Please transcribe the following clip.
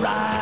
right.